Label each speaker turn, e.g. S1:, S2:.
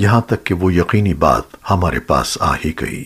S1: یہاں تک کہ وہ یقینی بات ہمارے پاس آ ہی گئی۔